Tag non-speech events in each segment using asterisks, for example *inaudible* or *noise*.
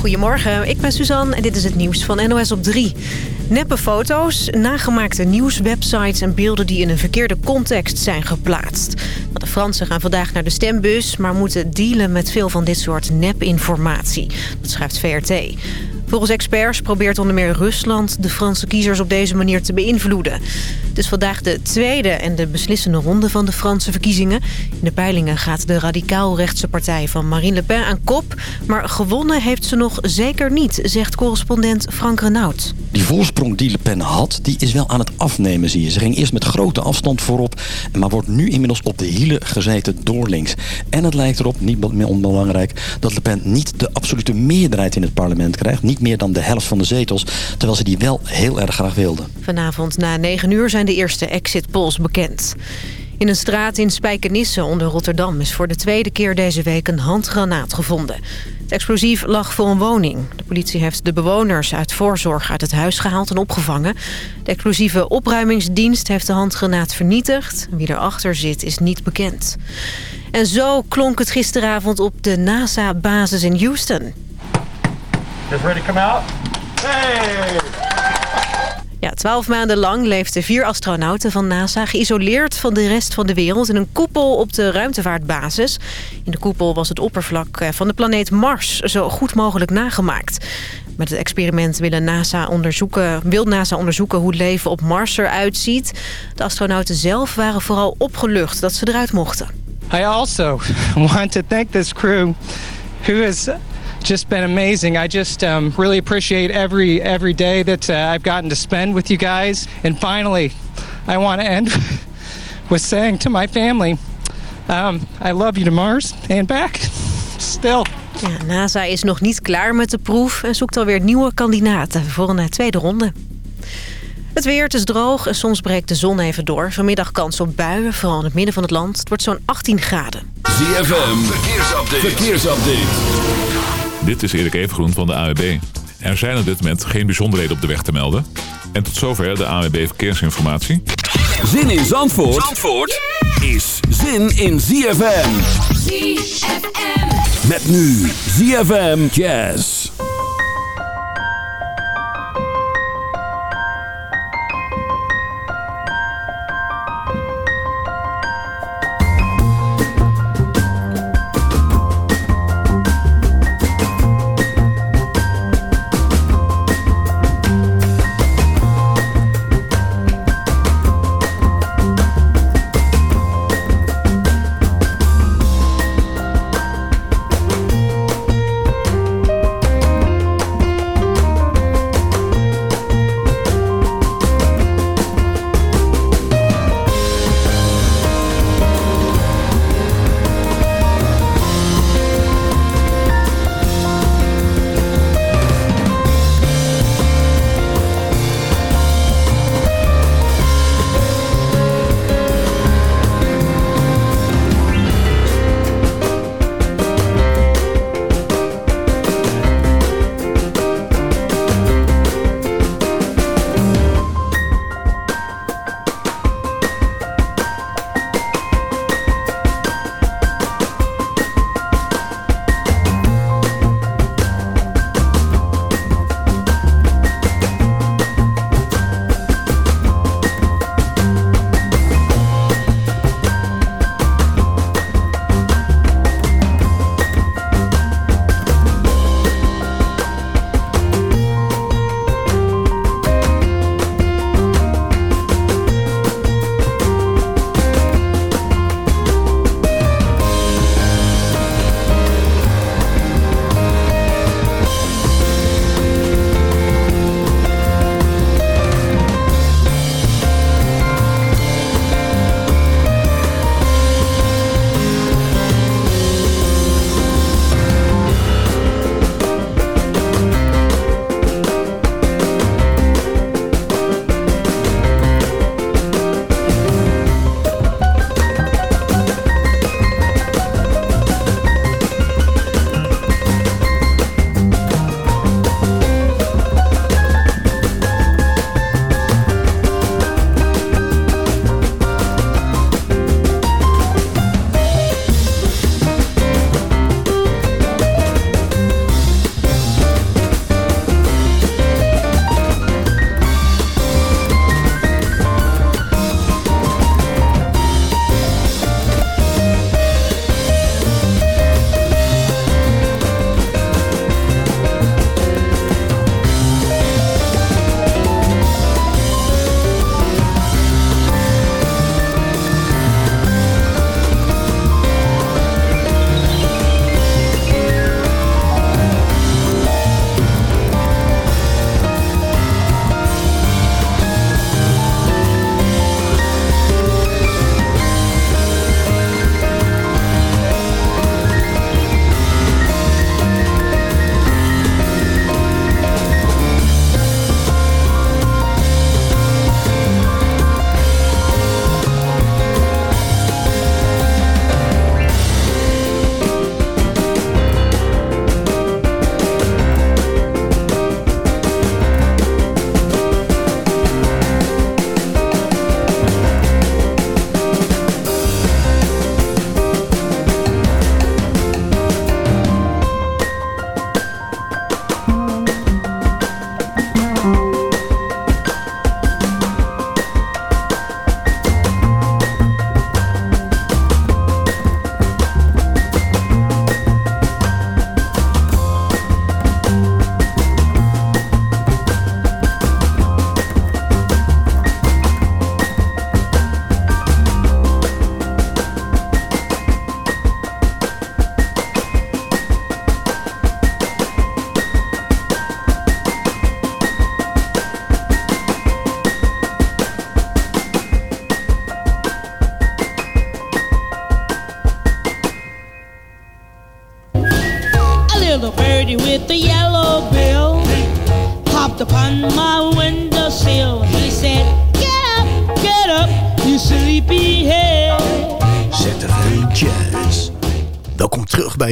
Goedemorgen, ik ben Suzanne en dit is het nieuws van NOS op 3. Neppe foto's, nagemaakte nieuwswebsites en beelden die in een verkeerde context zijn geplaatst. De Fransen gaan vandaag naar de stembus, maar moeten dealen met veel van dit soort nepinformatie. Dat schrijft VRT. Volgens experts probeert onder meer Rusland de Franse kiezers op deze manier te beïnvloeden. Het is vandaag de tweede en de beslissende ronde van de Franse verkiezingen. In de peilingen gaat de radicaal-rechtse partij van Marine Le Pen aan kop. Maar gewonnen heeft ze nog zeker niet, zegt correspondent Frank Renaud. Die voorsprong die Le Pen had, die is wel aan het afnemen, zie je. Ze ging eerst met grote afstand voorop, maar wordt nu inmiddels op de hielen gezeten door links. En het lijkt erop, niet onbelangrijk, dat Le Pen niet de absolute meerderheid in het parlement krijgt. Niet meer dan de helft van de zetels, terwijl ze die wel heel erg graag wilden. Vanavond na 9 uur zijn de eerste exit polls bekend. In een straat in Spijkenisse onder Rotterdam is voor de tweede keer deze week een handgranaat gevonden. Het explosief lag voor een woning. De politie heeft de bewoners uit voorzorg uit het huis gehaald en opgevangen. De explosieve opruimingsdienst heeft de handgranaat vernietigd. Wie erachter zit is niet bekend. En zo klonk het gisteravond op de NASA-basis in Houston. Just ready to come out? Hey! Ja, twaalf maanden lang leefden vier astronauten van NASA... geïsoleerd van de rest van de wereld in een koepel op de ruimtevaartbasis. In de koepel was het oppervlak eh, van de planeet Mars zo goed mogelijk nagemaakt. Met het experiment willen NASA onderzoeken, wil NASA onderzoeken hoe leven op Mars eruit ziet. De astronauten zelf waren vooral opgelucht dat ze eruit mochten. I also *laughs* want to thank this crew who is just been amazing. I just um, really appreciate every every day that uh, I've gotten to spend with you guys. And finally, I want to end *laughs* with saying to my family, um, I love you to Mars and back. Still. Ja, NASA is nog niet klaar met de proef en zoekt alweer nieuwe kandidaten voor een tweede ronde. Het weer, het is droog en soms breekt de zon even door. Vanmiddag kans op buien, vooral in het midden van het land. Het wordt zo'n 18 graden. ZFM, verkeersupdate. verkeersupdate. Dit is Erik Evengroen van de AWB. Er zijn op dit moment geen bijzonderheden op de weg te melden. En tot zover de AWB Verkeersinformatie. Zin in Zandvoort, Zandvoort is zin in ZFM. ZFM. Met nu ZFM Jazz.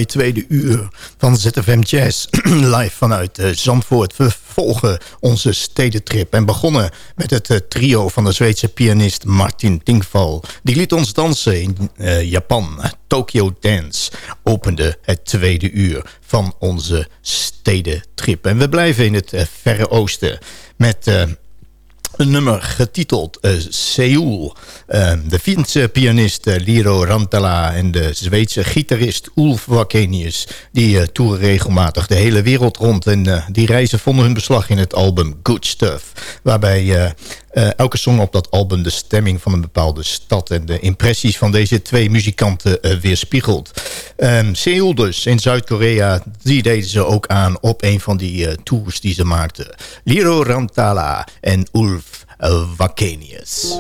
Tweede uur van ZFM Jazz. *clears throat* Live vanuit uh, Zandvoort. We volgen onze stedentrip. En begonnen met het uh, trio van de Zweedse pianist Martin Tingval. Die liet ons dansen in uh, Japan. Tokyo Dance opende het tweede uur van onze stedentrip. En we blijven in het Verre Oosten met een nummer getiteld uh, Seoul. Uh, de Finse pianist uh, Liro Rantala en de Zweedse gitarist Ulf Wakenius... die toeren regelmatig de hele wereld rond. En die reizen vonden hun beslag in het album Good Stuff. Waarbij elke song op dat album de stemming van een bepaalde stad... en de impressies van deze twee muzikanten weerspiegelt. Um, Seoul dus, in Zuid-Korea, die deden ze ook aan op een van die tours die ze maakten. Liro Rantala en Ulf Vakenius.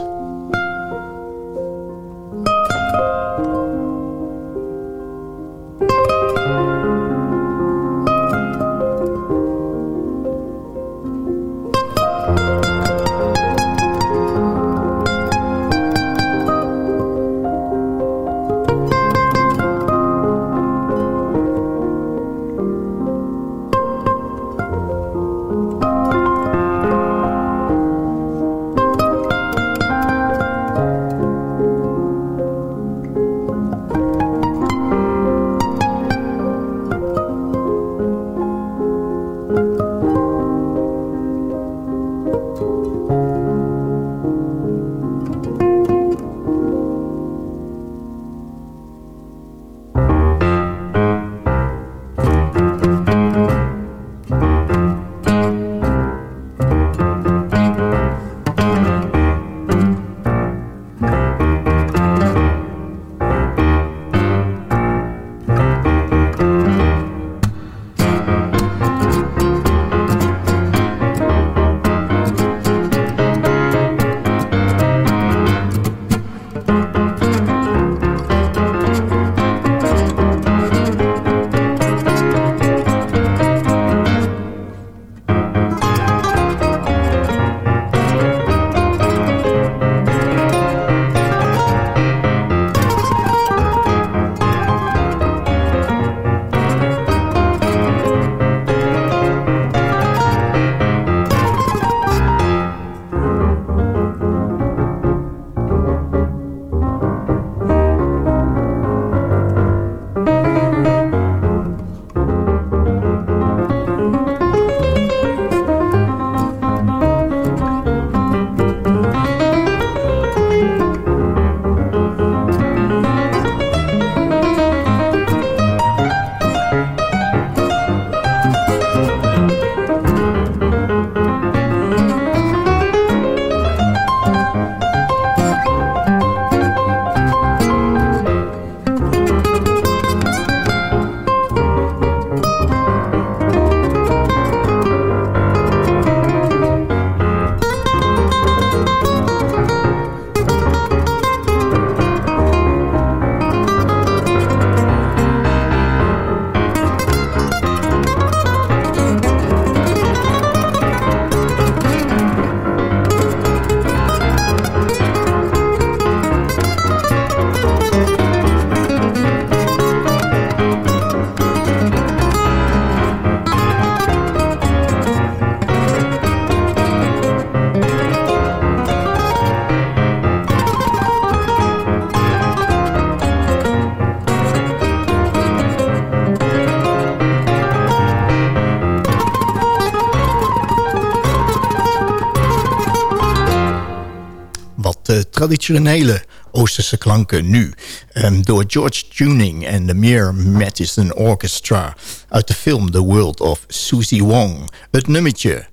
Traditionele Oosterse klanken nu. Um, door George Tuning en de Mere Madison Orchestra... uit de film The World of Susie Wong. Het nummertje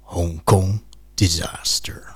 Hong Kong Disaster.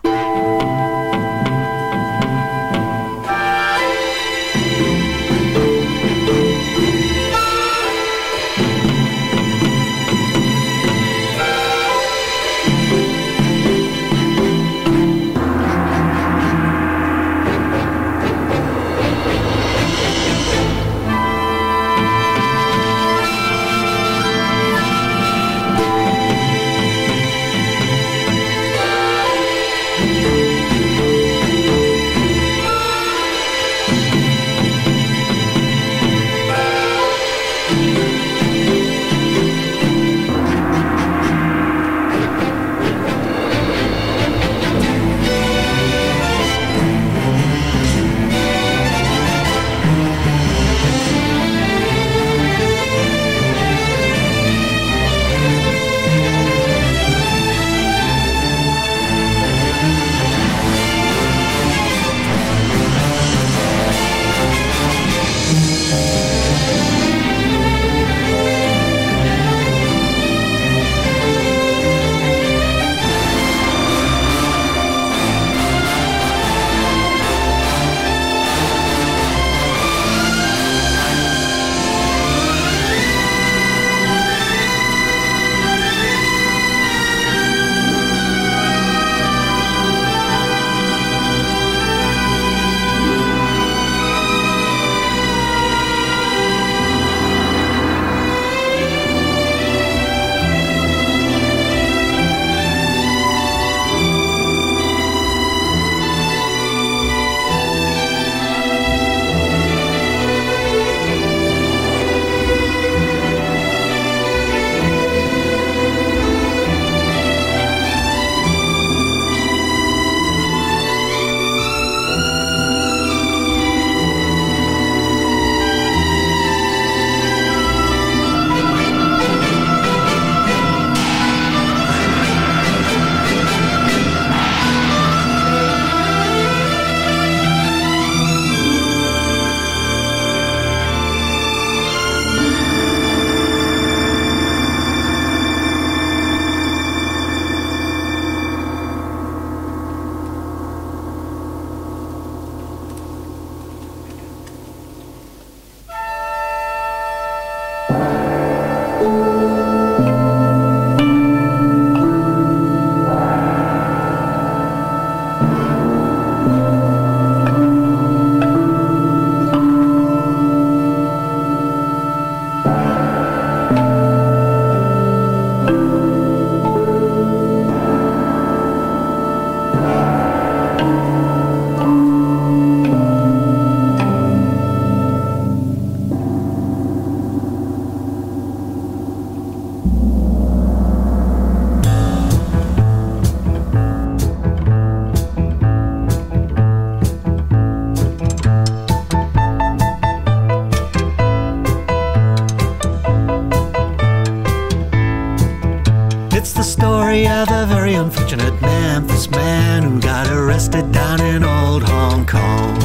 It's the story of a very unfortunate Memphis man who got arrested down in old Hong Kong.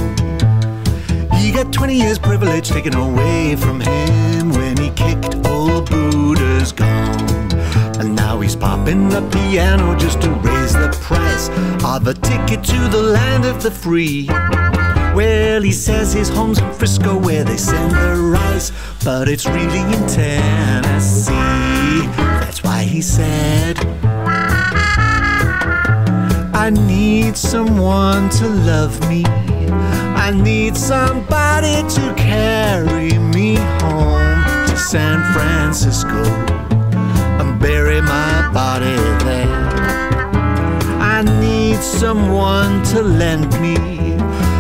He got 20 years privilege taken away from him when he kicked old Buddha's gone. And now he's popping the piano just to raise the price of a ticket to the land of the free. Well, he says his home's in Frisco where they send the rice, but it's really in Tennessee. That's why he said, I need someone to love me. I need somebody to carry me home to San Francisco and bury my body there. I need someone to lend me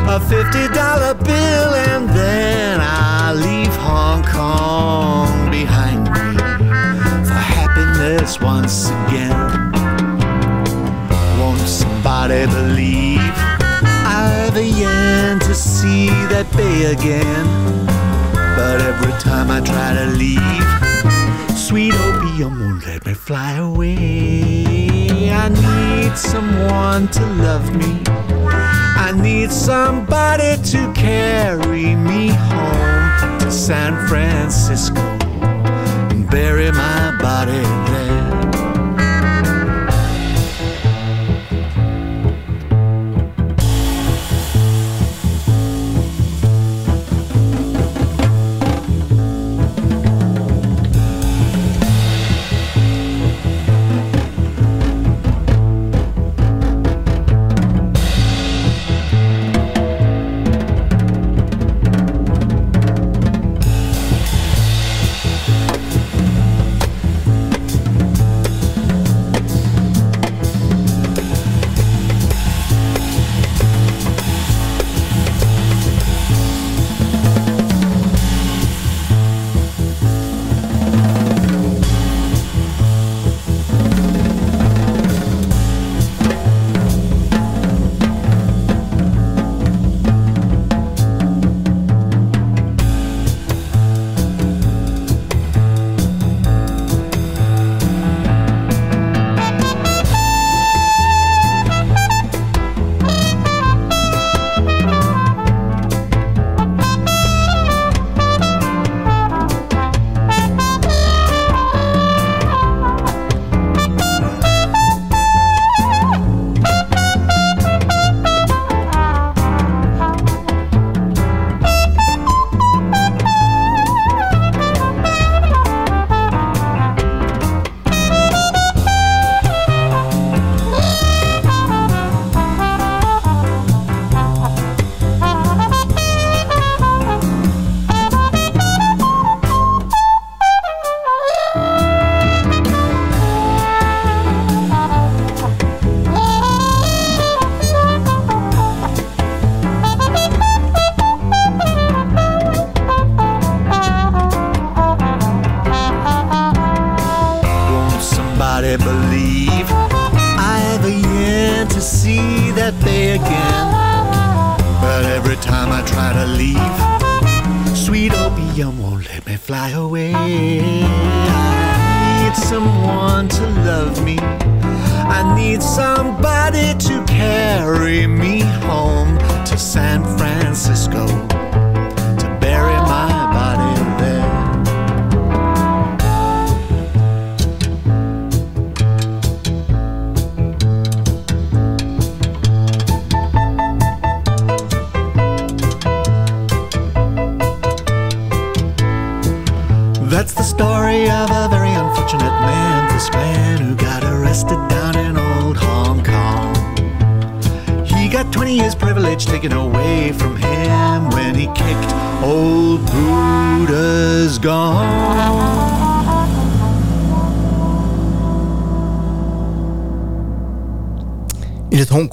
a fifty dollar bill and then I'll leave Hong Kong behind happiness once again. Won't somebody believe I've yen to see that bay again? But every time I try to leave, sweet opium won't let me fly away. I need someone to love me. I need somebody to carry me home to San Francisco bury my body there.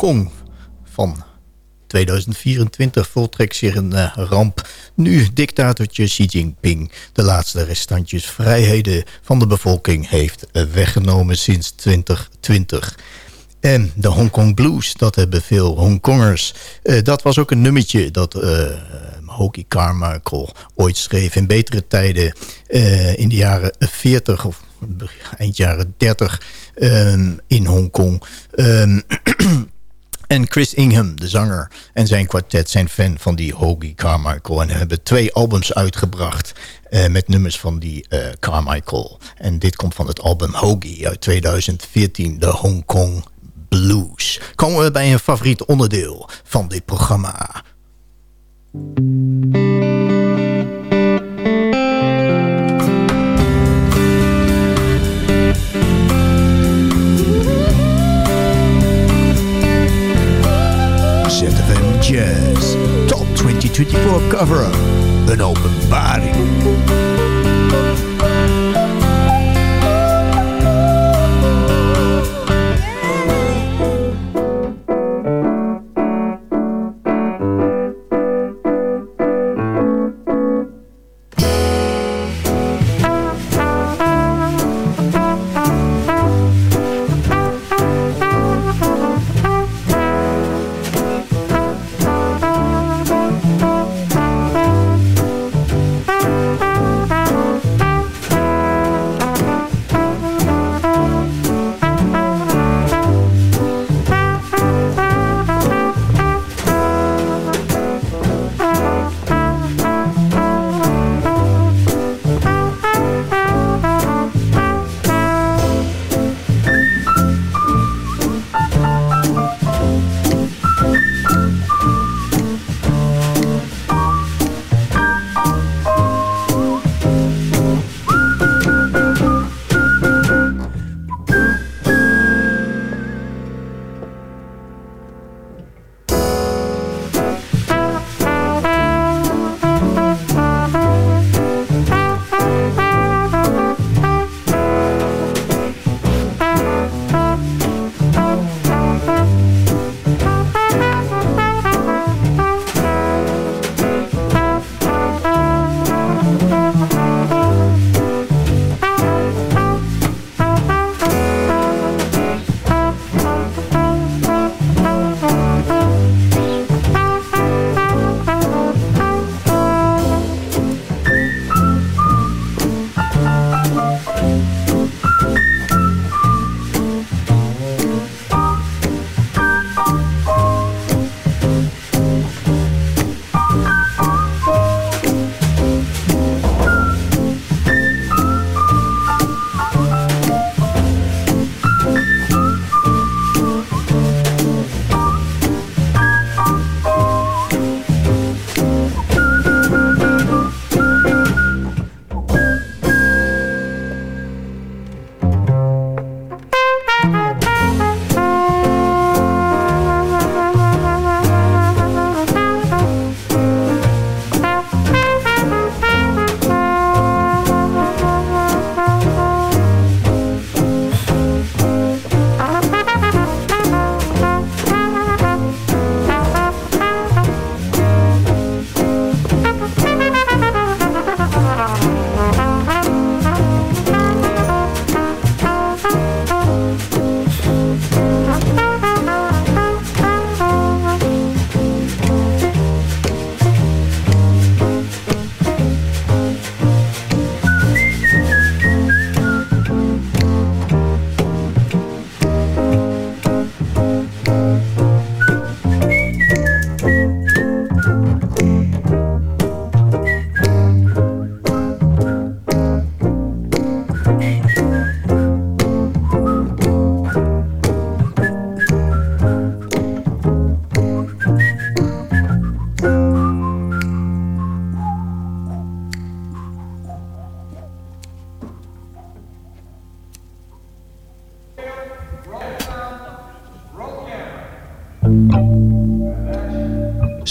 Hongkong van 2024 voltrekt zich een eh, ramp. Nu dictatortje Xi Jinping de laatste restantjes vrijheden van de bevolking heeft eh, weggenomen sinds 2020. En de Hongkong Blues, dat hebben veel Hongkongers. Eh, dat was ook een nummertje dat uh, Hokie Carmichael ooit schreef in betere tijden in de jaren 40 of eind jaren 30 ehm, in Hongkong. *clears throat* En Chris Ingham, de zanger, en zijn kwartet zijn fan van die Hoagie Carmichael. En hebben twee albums uitgebracht eh, met nummers van die eh, Carmichael. En dit komt van het album Hoagie uit 2014, de Hong Kong Blues. Komen we bij een favoriet onderdeel van dit programma. Top 2024 cover-up. Een openbaring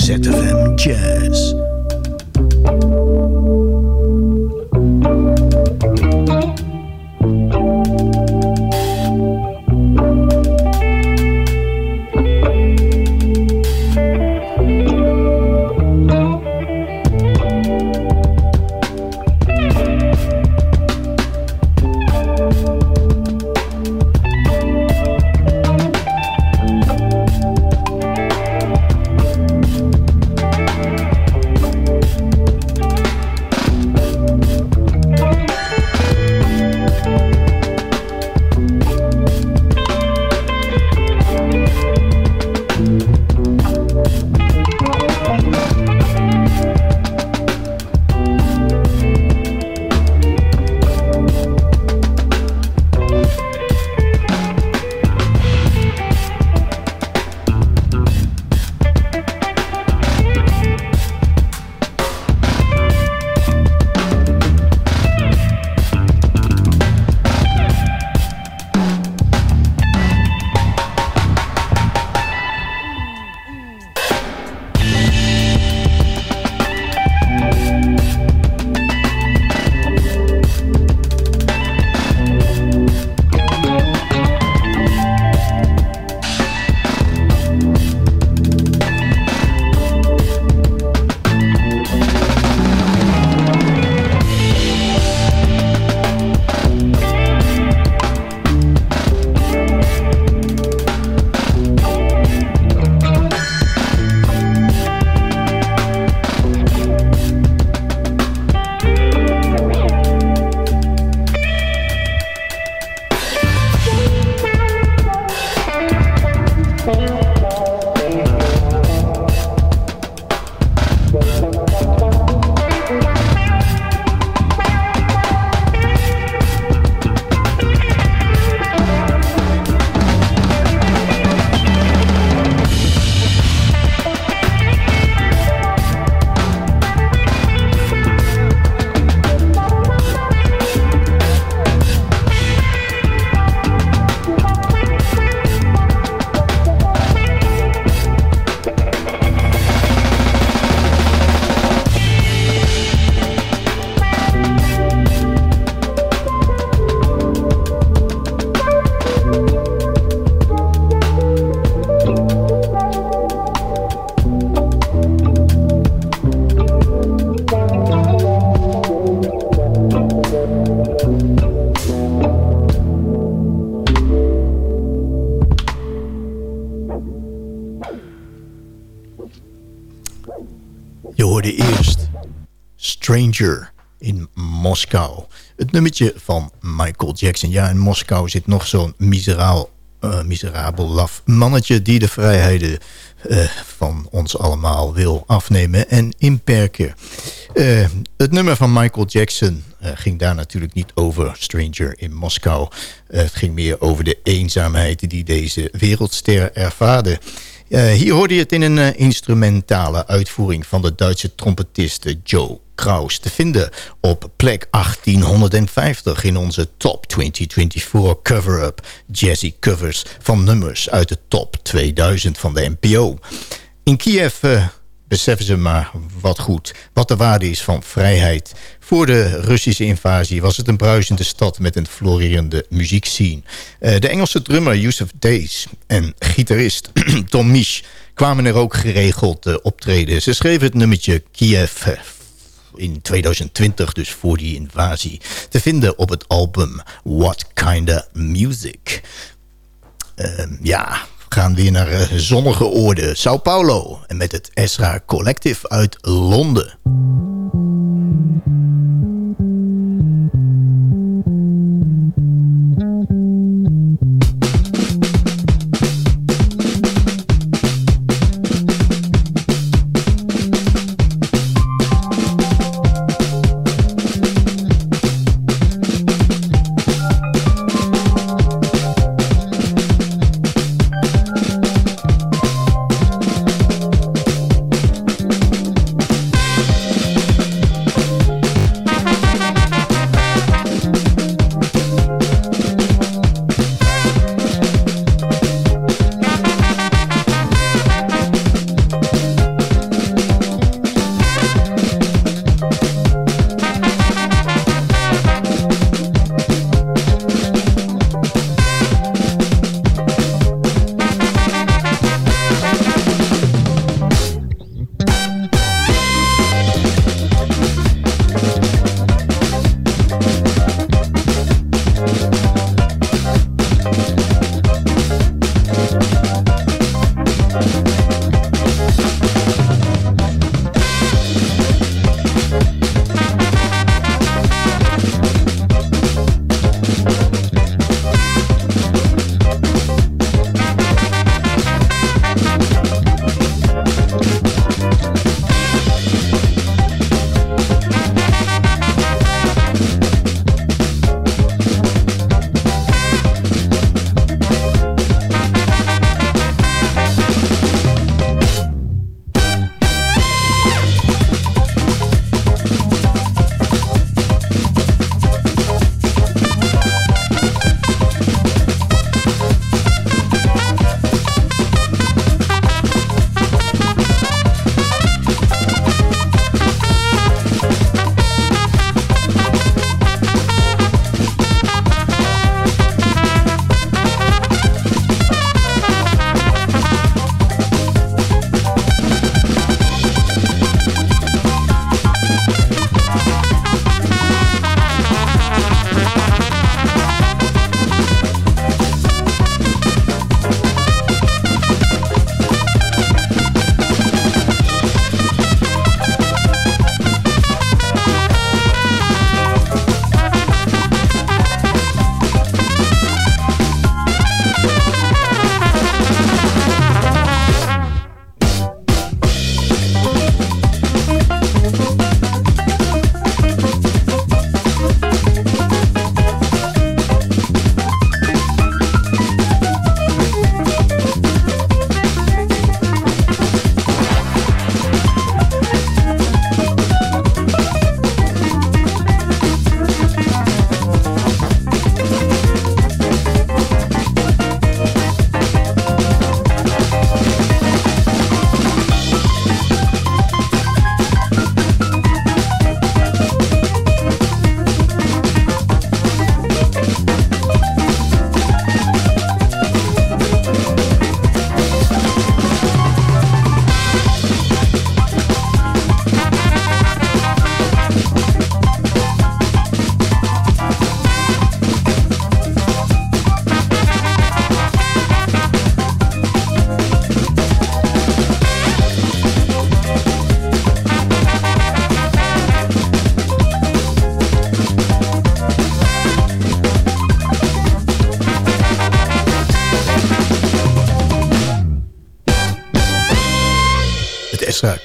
ZFM Jazz. Stranger in Moskou. Het nummertje van Michael Jackson. Ja, in Moskou zit nog zo'n miseraal, uh, miserabel laf mannetje... die de vrijheden uh, van ons allemaal wil afnemen en inperken. Uh, het nummer van Michael Jackson ging daar natuurlijk niet over Stranger in Moskou. het ging meer over de eenzaamheid die deze wereldster ervaarde... Uh, hier hoorde je het in een uh, instrumentale uitvoering van de Duitse trompetist Joe Kraus. Te vinden op plek 1850 in onze Top 2024 cover-up. Jazzy covers van nummers uit de top 2000 van de NPO. In Kiev... Uh, beseffen ze maar wat goed wat de waarde is van vrijheid. Voor de Russische invasie was het een bruisende stad met een florerende muziekscene. Uh, de Engelse drummer Yusuf Days en gitarist *clears throat* Tom Misch kwamen er ook geregeld uh, optreden. Ze schreven het nummertje Kiev in 2020, dus voor die invasie, te vinden op het album What Kinda Music. Uh, ja, gaan weer naar uh, zonnige oorden. Sao Paulo. En met het Ezra Collective uit Londen.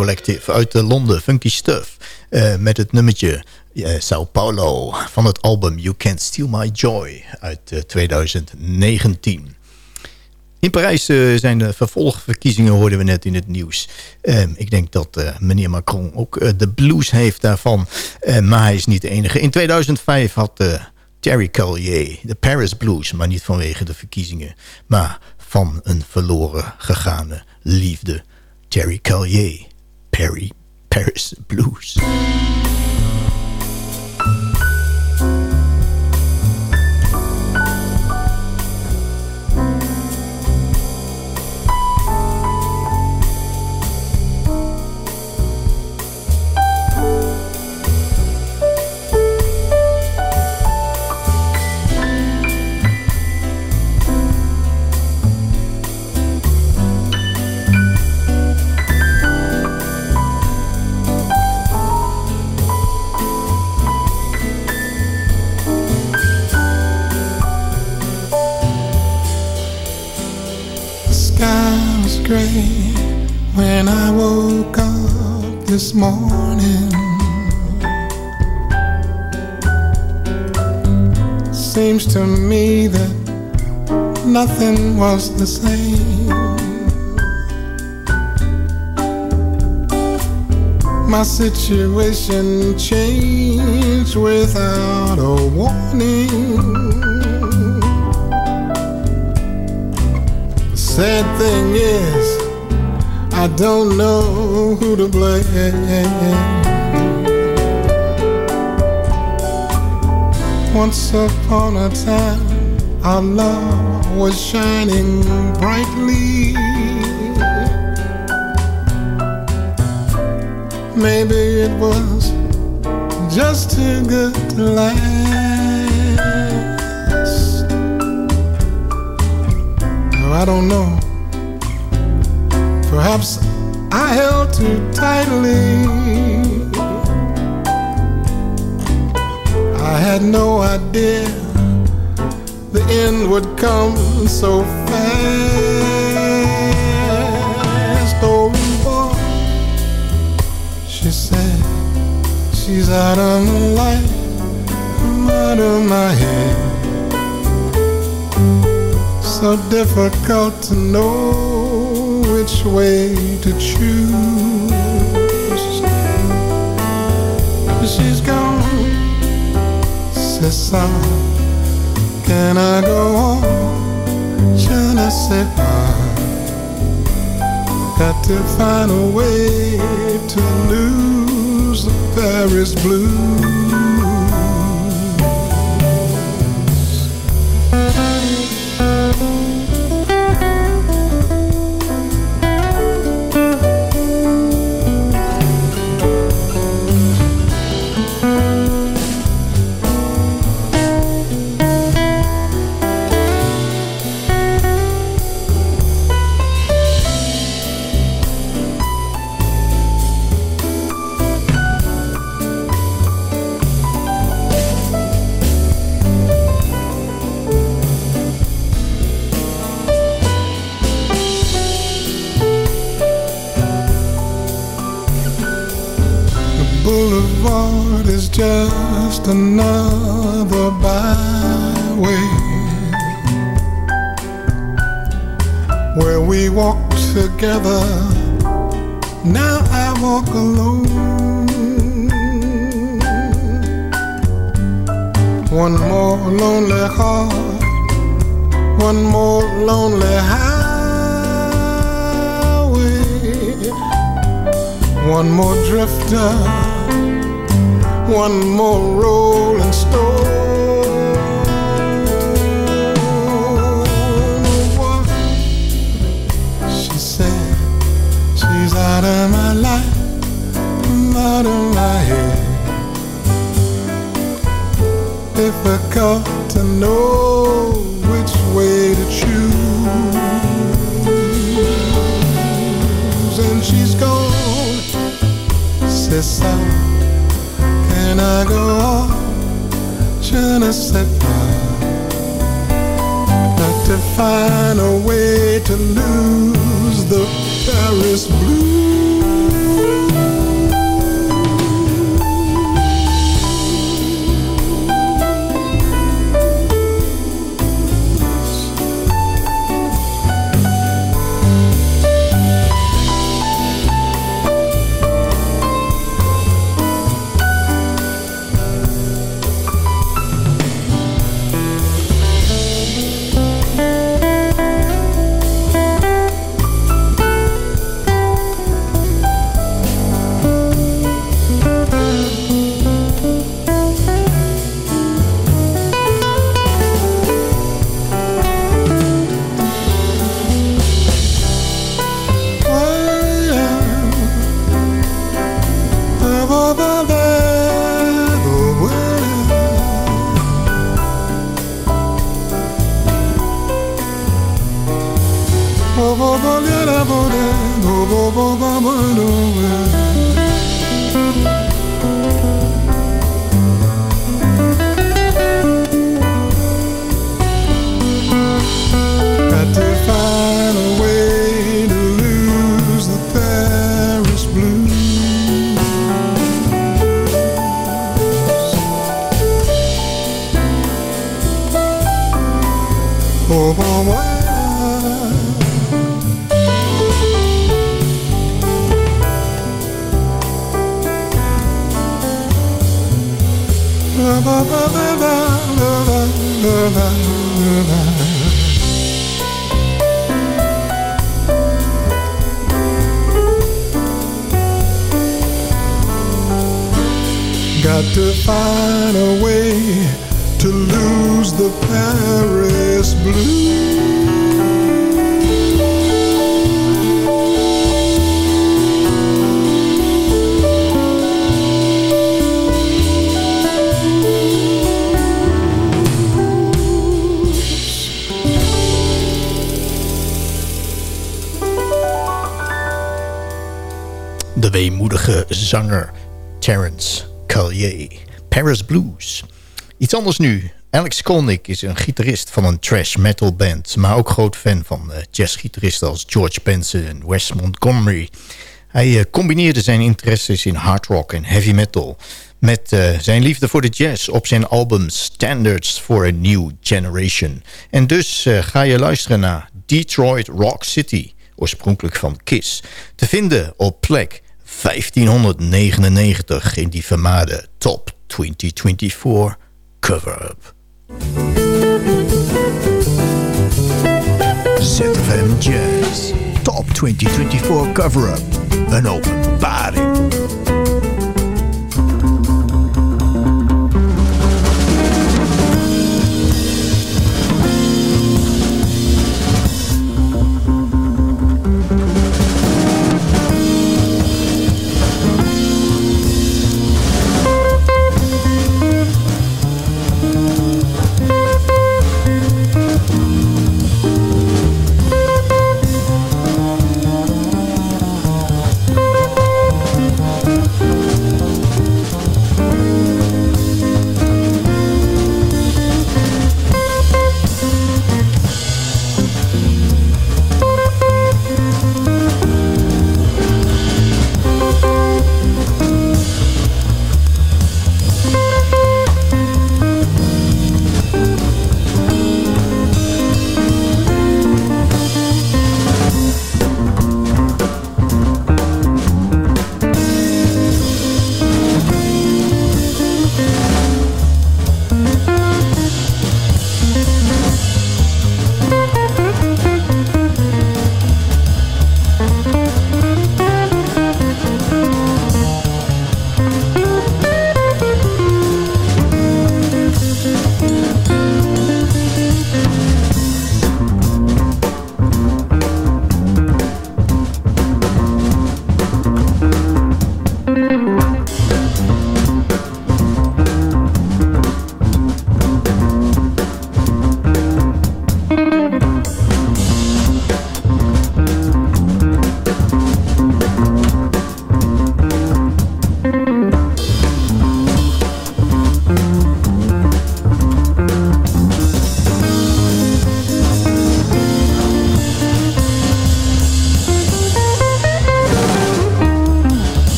Collective uit Londen, Funky Stuff. met het nummertje Sao Paulo van het album You Can't Steal My Joy uit 2019. In Parijs zijn de vervolgverkiezingen, hoorden we net in het nieuws. ik denk dat meneer Macron ook de blues heeft daarvan. maar hij is niet de enige. In 2005 had Terry Collier de Paris Blues. Maar niet vanwege de verkiezingen. Maar van een verloren gegane liefde. Terry Collier, Perry, Paris Blues. Gray when I woke up this morning. Seems to me that nothing was the same. My situation changed without a warning. Sad thing is, I don't know who to blame. Once upon a time, our love was shining brightly. Maybe it was just too good to last. I don't know. Perhaps I held too tightly. I had no idea the end would come so fast. Oh, boy, she said she's out of my life, out of my head so difficult to know which way to choose. She's gone, c'est ça. Can I go on? Je ne sais pas. Got to find a way to lose the Paris blues. Find a way to lose the Paris blues. Got to find a way to lose the Paris blues. De weemoedige zanger Terence Paris Blues. Iets anders nu. Alex Skolnick is een gitarist van een trash metal band... maar ook groot fan van eh, jazzgitaristen als George Benson en Wes Montgomery. Hij eh, combineerde zijn interesses in hard rock en heavy metal... met eh, zijn liefde voor de jazz op zijn album Standards for a New Generation. En dus ga je luisteren naar Detroit Rock City... oorspronkelijk van Kiss... te vinden op plek 1599 in die vermaarde Top 2024 cover-up. ZFM Jazz Top 2024 cover-up. Een openbaring.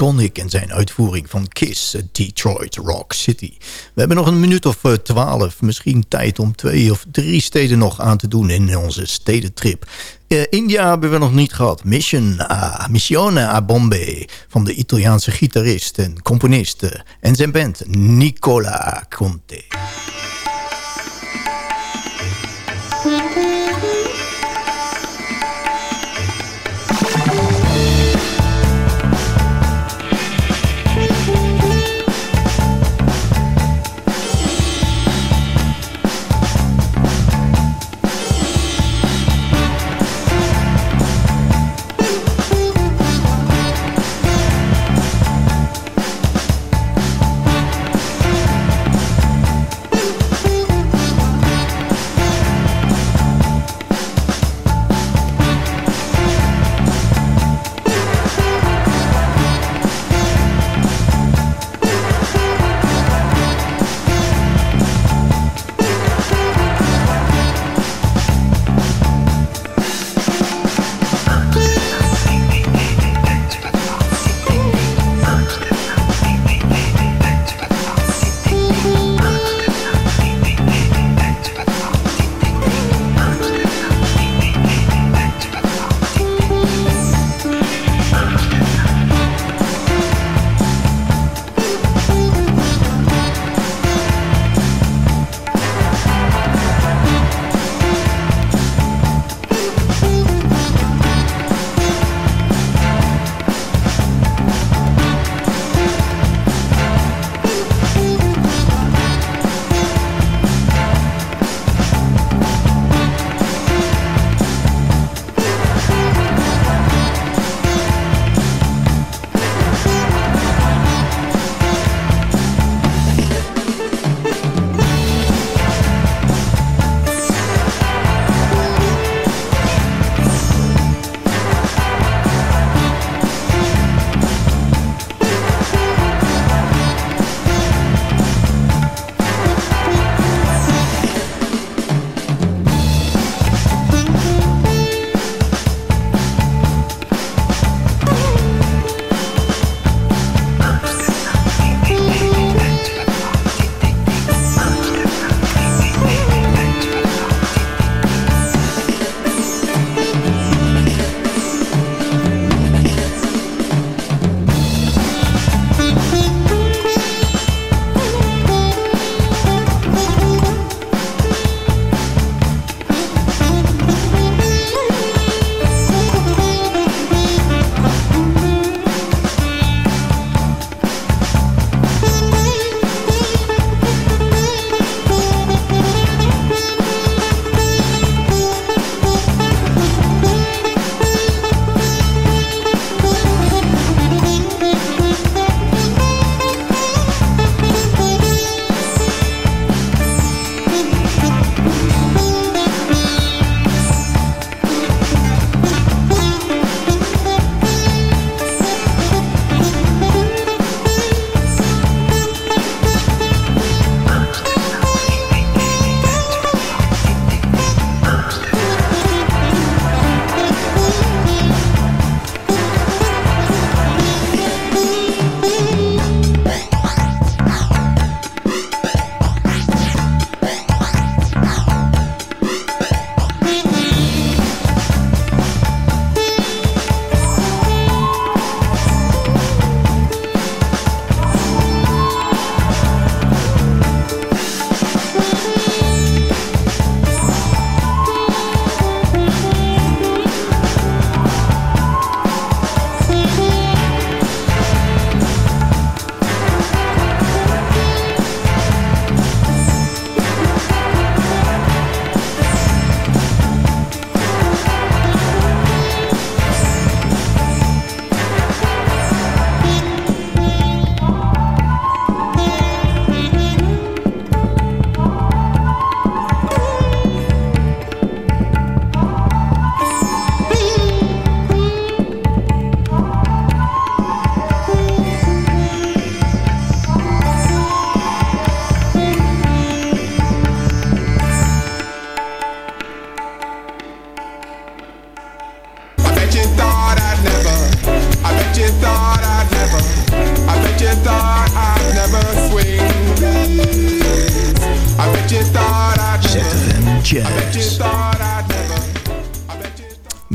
Connick en zijn uitvoering van Kiss, Detroit Rock City. We hebben nog een minuut of eh, twaalf, misschien tijd om twee of drie steden nog aan te doen in onze stedentrip. Uh, India hebben we nog niet gehad. Mission a, Missione a Bombay van de Italiaanse gitarist en componist eh, en zijn band Nicola Conte.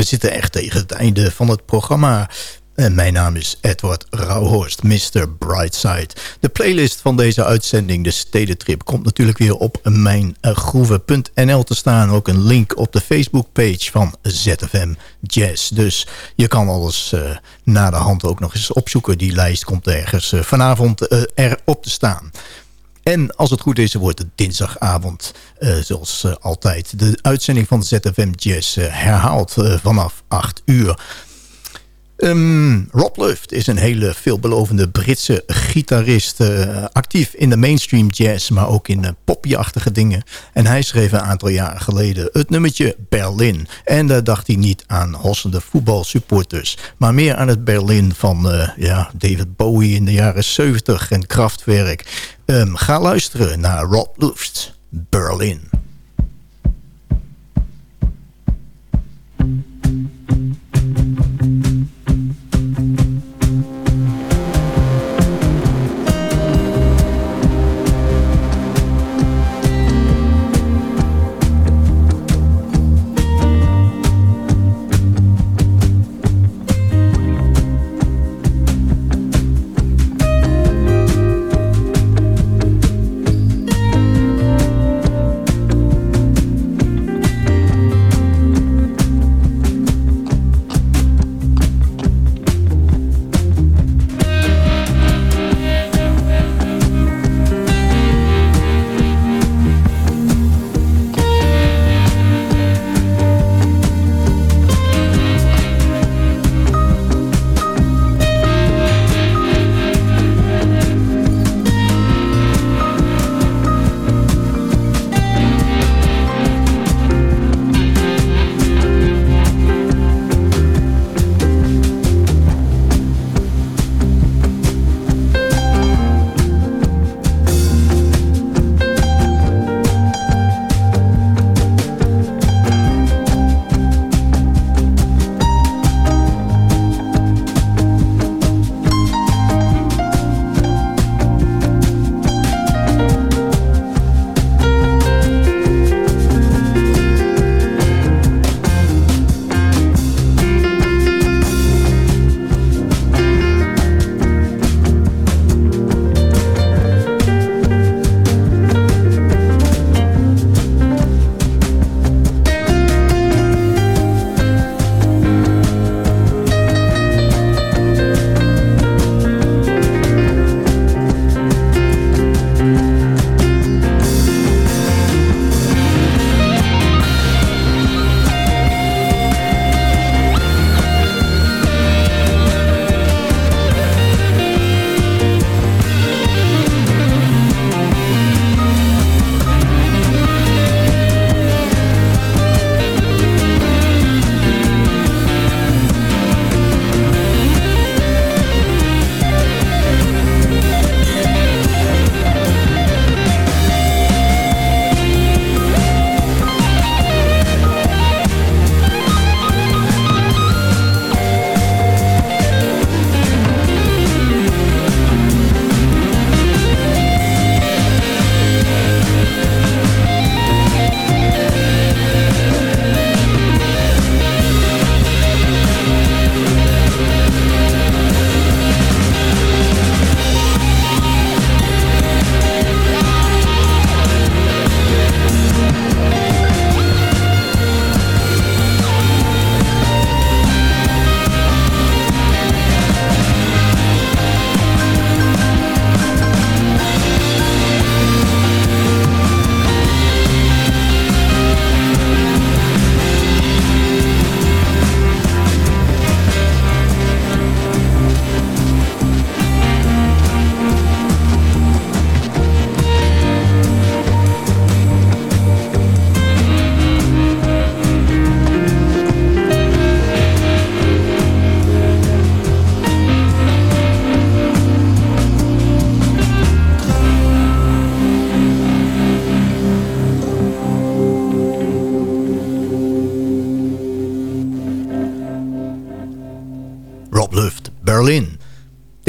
Zitten echt tegen het einde van het programma. En mijn naam is Edward Rauhorst, Mr. Brightside. De playlist van deze uitzending, de Stedentrip... komt natuurlijk weer op mijngroeven.nl te staan. Ook een link op de Facebookpage van ZFM Jazz. Dus je kan alles eh, na de hand ook nog eens opzoeken. Die lijst komt ergens eh, vanavond eh, erop te staan. En als het goed is, wordt het dinsdagavond, eh, zoals eh, altijd... de uitzending van ZFM Jazz eh, herhaald vanaf 8 uur. Ehm, Rob Luft is een hele veelbelovende Britse gitarist. actief in de mainstream jazz, maar ook in uh, poppy-achtige dingen. En hij schreef een aantal jaren geleden het nummertje Berlin. En daar dacht hij niet aan hossende voetbalsupporters. Maar meer aan het Berlin van ja, David Bowie in de jaren 70 en Kraftwerk. Ehm, ga luisteren naar Rob Luft, Berlin.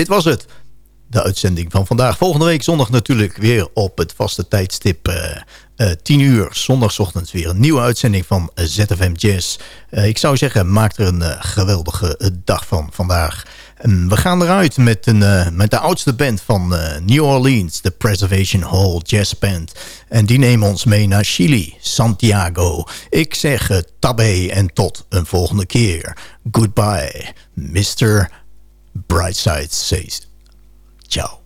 Was het. de uitzending van vandaag. Volgende week zondag natuurlijk weer op het vaste tijdstip... Uh, 10 uur, zondagochtend weer een nieuwe uitzending van ZFM Jazz. ik zou zeggen, maak er een geweldige dag van vandaag. En we gaan eruit met, een, met de oudste band van New Orleans, de Preservation Hall Jazz Band. En die nemen ons mee naar Chili, Santiago. Ik zeg tabé en tot een volgende keer. Goodbye, Mr. Brightside says. Ciao.